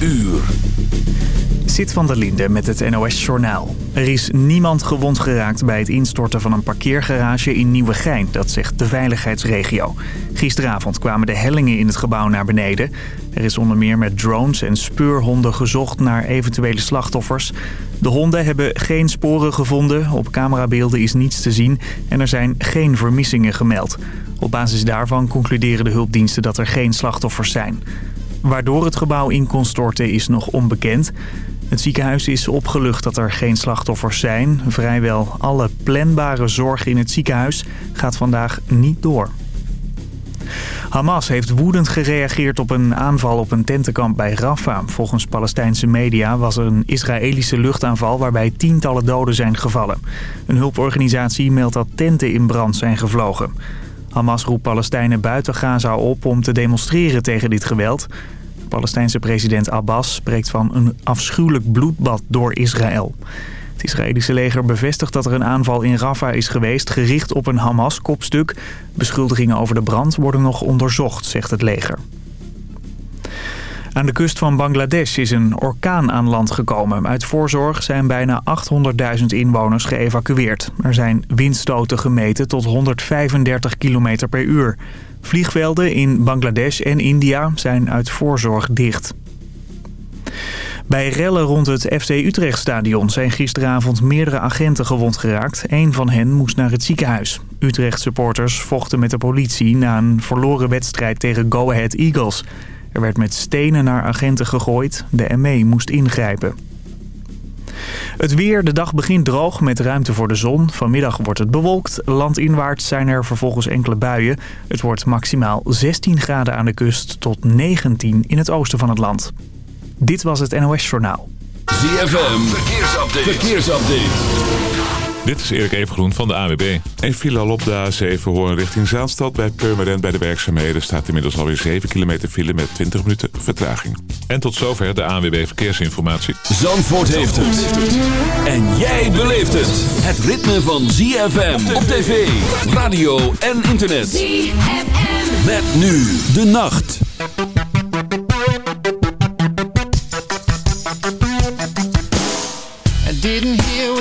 uur. Zit van der Linde met het NOS-journaal. Er is niemand gewond geraakt bij het instorten van een parkeergarage in Nieuwegein, dat zegt de veiligheidsregio. Gisteravond kwamen de hellingen in het gebouw naar beneden. Er is onder meer met drones en speurhonden gezocht naar eventuele slachtoffers. De honden hebben geen sporen gevonden, op camerabeelden is niets te zien en er zijn geen vermissingen gemeld. Op basis daarvan concluderen de hulpdiensten dat er geen slachtoffers zijn. Waardoor het gebouw in kon storten is nog onbekend. Het ziekenhuis is opgelucht dat er geen slachtoffers zijn. Vrijwel alle planbare zorg in het ziekenhuis gaat vandaag niet door. Hamas heeft woedend gereageerd op een aanval op een tentenkamp bij Rafah. Volgens Palestijnse media was er een Israëlische luchtaanval waarbij tientallen doden zijn gevallen. Een hulporganisatie meldt dat tenten in brand zijn gevlogen. Hamas roept Palestijnen buiten Gaza op om te demonstreren tegen dit geweld. Palestijnse president Abbas spreekt van een afschuwelijk bloedbad door Israël. Het Israëlische leger bevestigt dat er een aanval in Rafah is geweest... gericht op een Hamas-kopstuk. Beschuldigingen over de brand worden nog onderzocht, zegt het leger. Aan de kust van Bangladesh is een orkaan aan land gekomen. Uit voorzorg zijn bijna 800.000 inwoners geëvacueerd. Er zijn windstoten gemeten tot 135 km per uur. Vliegvelden in Bangladesh en India zijn uit voorzorg dicht. Bij rellen rond het FC Utrecht-stadion zijn gisteravond meerdere agenten gewond geraakt. Eén van hen moest naar het ziekenhuis. Utrecht-supporters vochten met de politie na een verloren wedstrijd tegen Go Ahead Eagles. Er werd met stenen naar agenten gegooid. De ME moest ingrijpen. Het weer, de dag begint droog met ruimte voor de zon. Vanmiddag wordt het bewolkt. Landinwaarts zijn er vervolgens enkele buien. Het wordt maximaal 16 graden aan de kust tot 19 in het oosten van het land. Dit was het NOS Journaal. ZFM, verkeersupdate. verkeersupdate. Dit is Erik Evengroen van de AWB. Een file al op de A7 Hoorn richting Zaanstad. Bij Purmerend bij de werkzaamheden staat inmiddels alweer 7 kilometer file met 20 minuten vertraging. En tot zover de AWB Verkeersinformatie. Zandvoort heeft het. En jij beleeft het. Het ritme van ZFM op tv, radio en internet. ZFM. Met nu de nacht.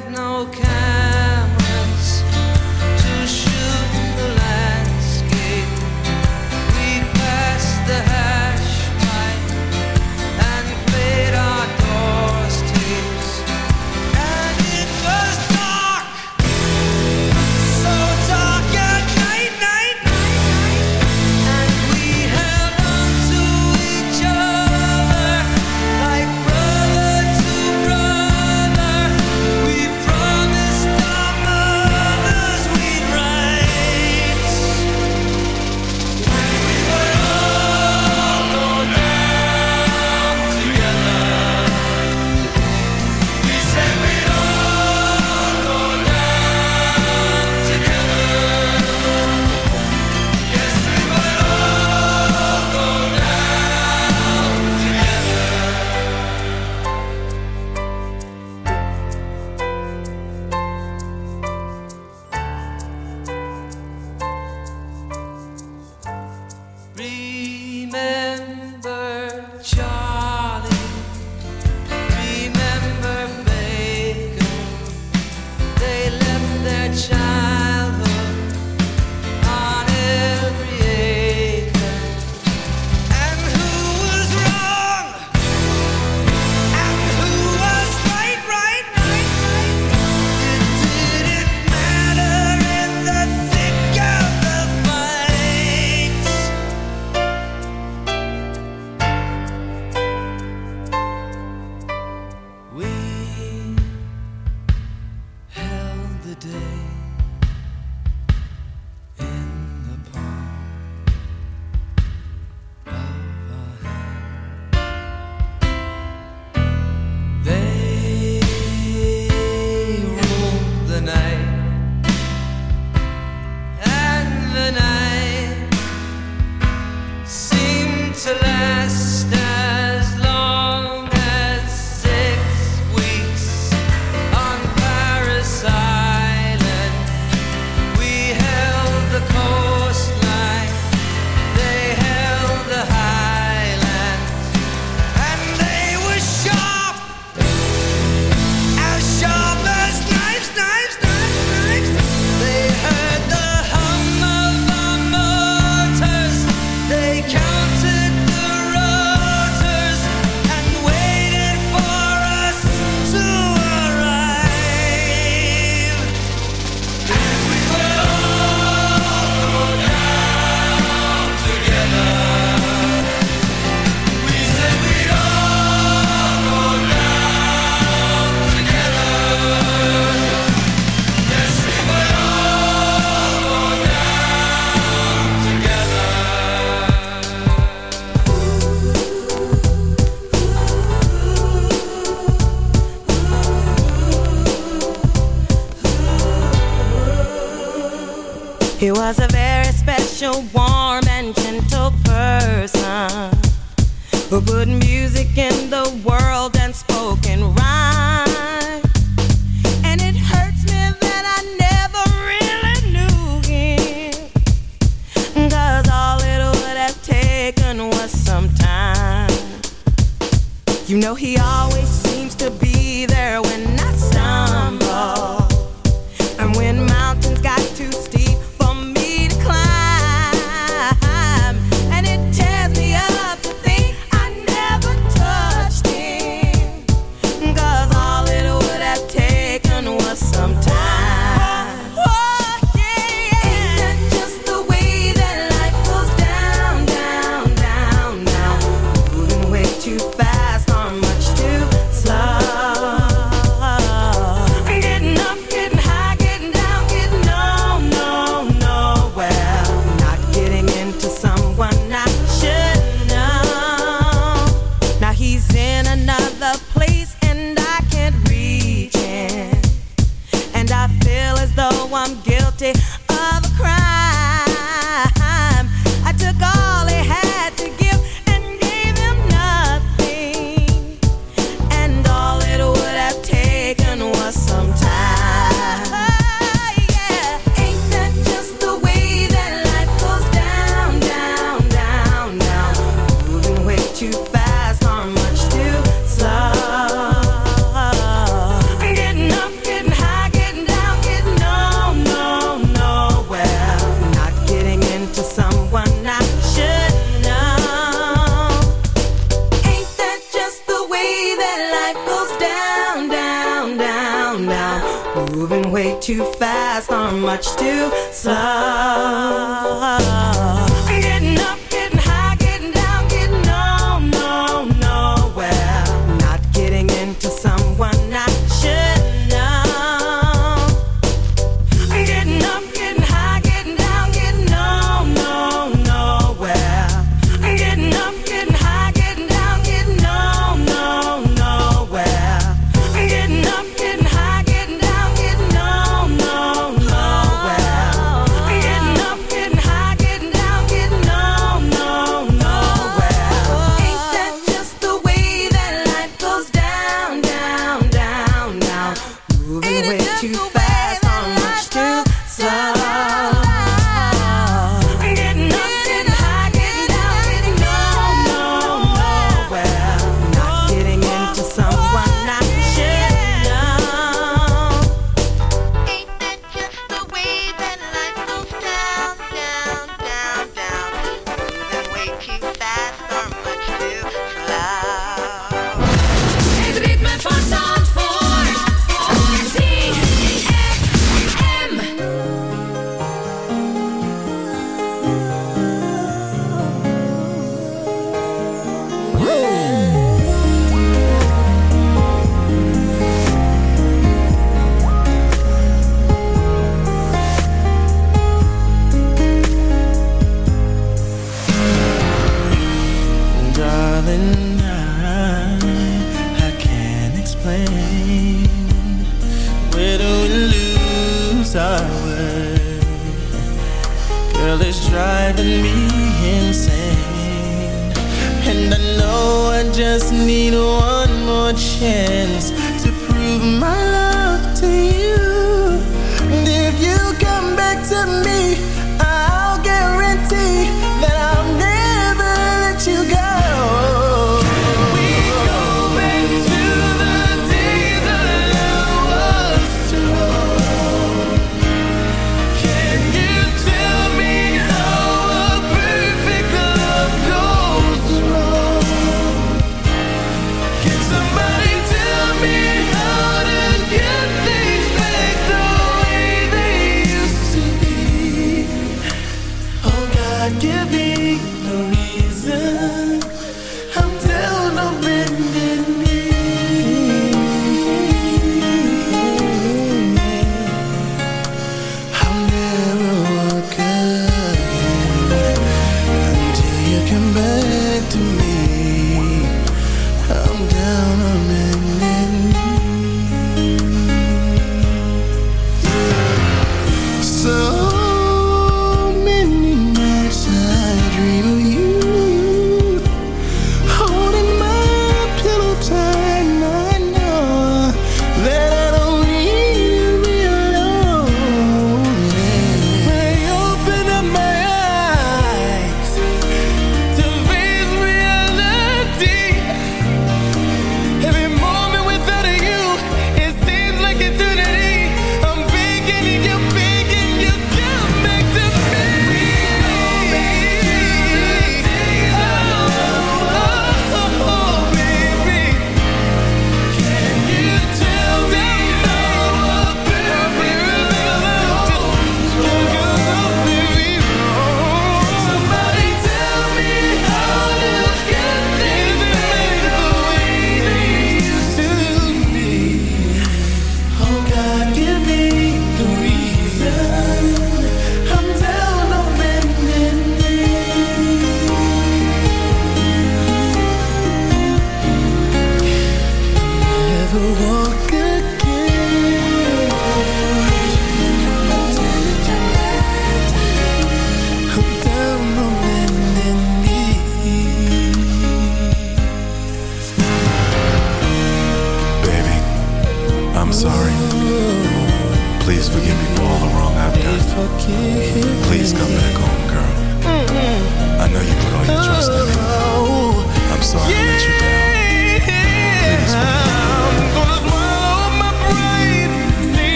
had no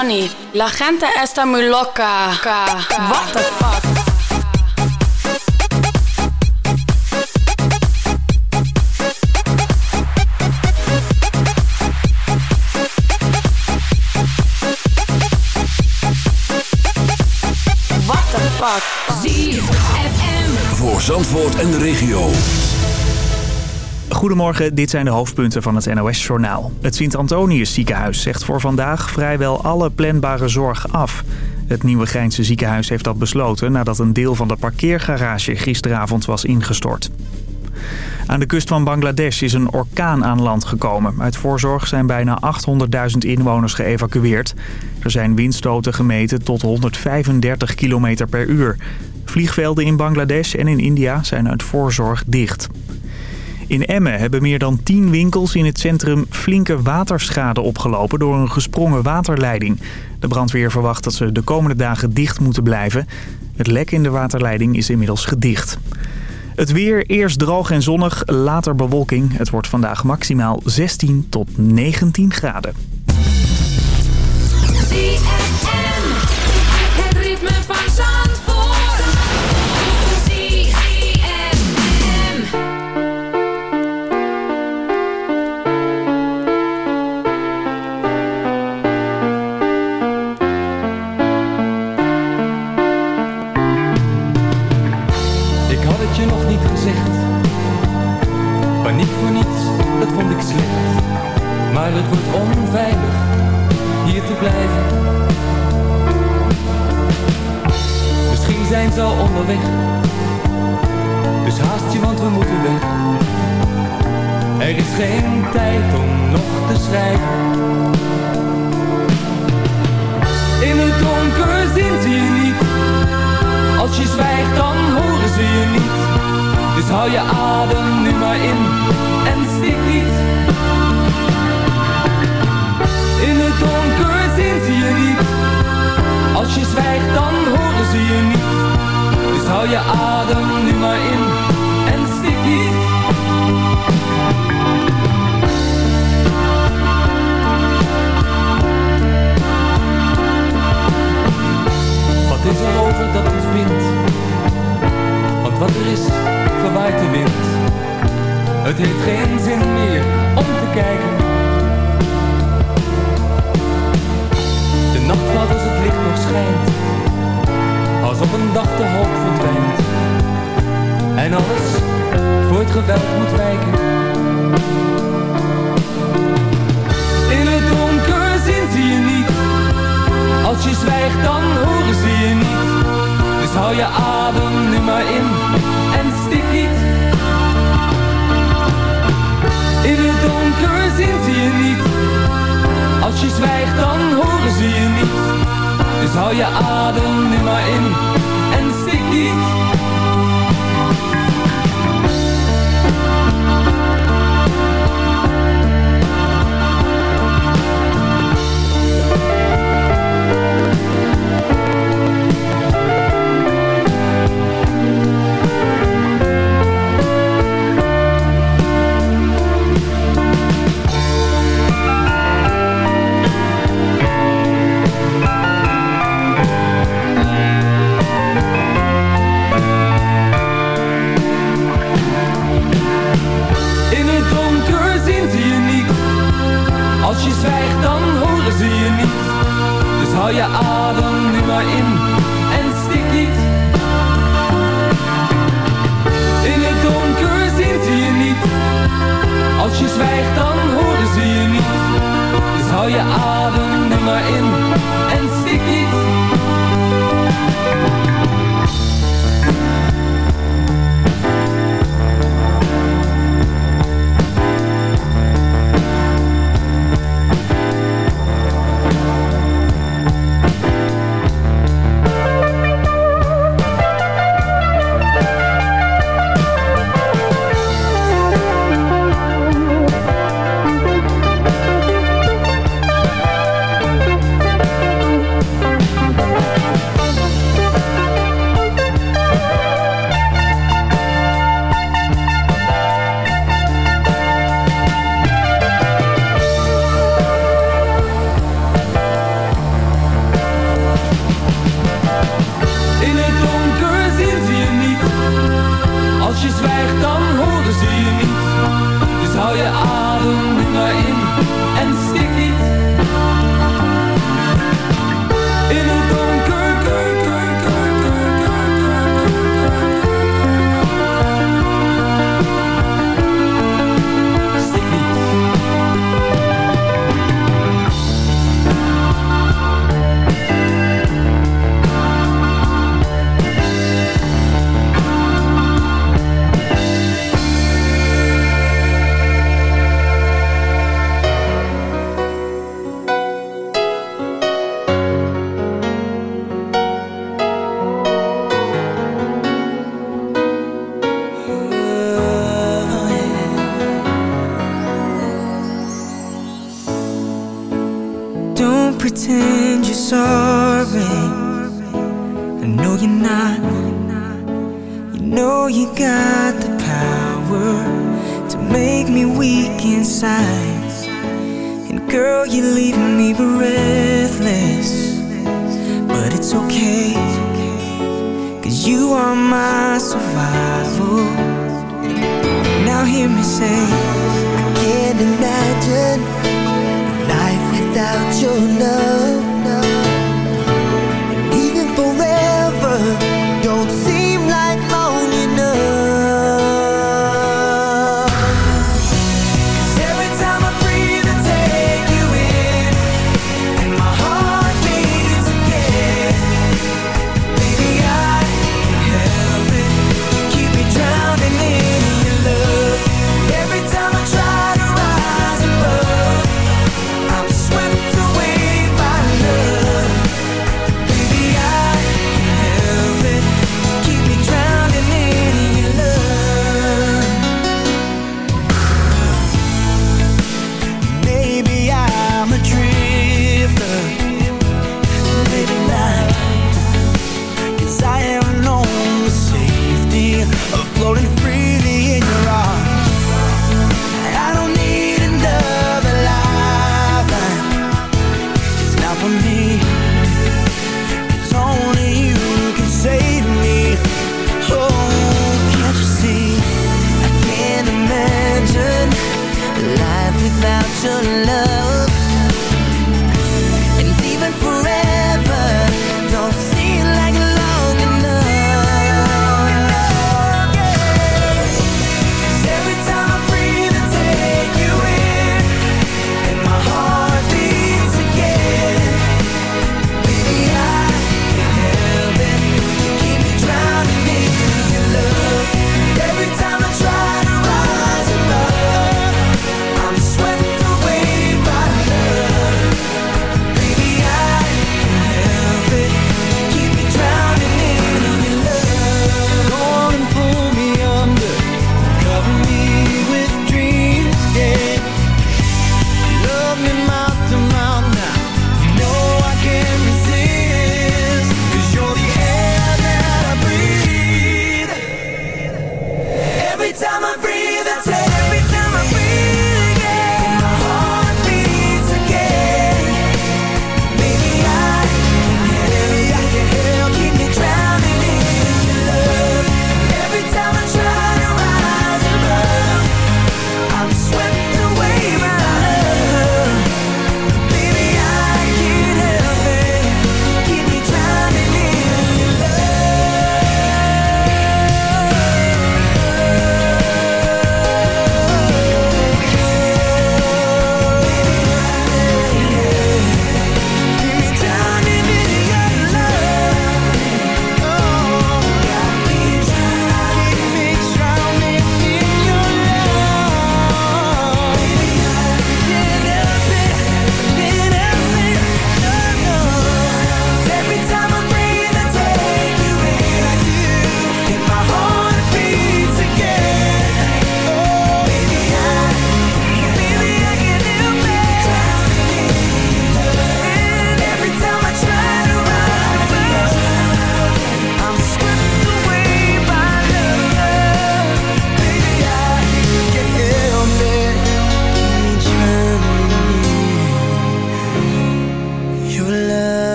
Johnny, la gente está muy loca. What the fuck? Voor Zandvoort en de regio. Goedemorgen, dit zijn de hoofdpunten van het NOS-journaal. Het Sint-Antonius ziekenhuis zegt voor vandaag vrijwel alle planbare zorg af. Het Nieuwe Grijnse ziekenhuis heeft dat besloten nadat een deel van de parkeergarage gisteravond was ingestort. Aan de kust van Bangladesh is een orkaan aan land gekomen. Uit voorzorg zijn bijna 800.000 inwoners geëvacueerd. Er zijn windstoten gemeten tot 135 km per uur. Vliegvelden in Bangladesh en in India zijn uit voorzorg dicht. In Emmen hebben meer dan 10 winkels in het centrum flinke waterschade opgelopen door een gesprongen waterleiding. De brandweer verwacht dat ze de komende dagen dicht moeten blijven. Het lek in de waterleiding is inmiddels gedicht. Het weer, eerst droog en zonnig, later bewolking. Het wordt vandaag maximaal 16 tot 19 graden.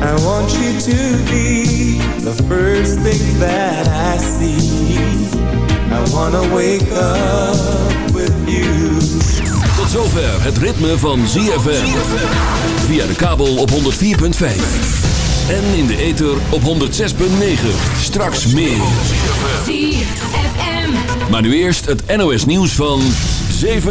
I want you to be the first thing that I see. I wanna wake up with you. Tot zover het ritme van ZFM. Via de kabel op 104.5. En in de ether op 106.9. Straks meer. ZFM. Maar nu eerst het NOS nieuws van 7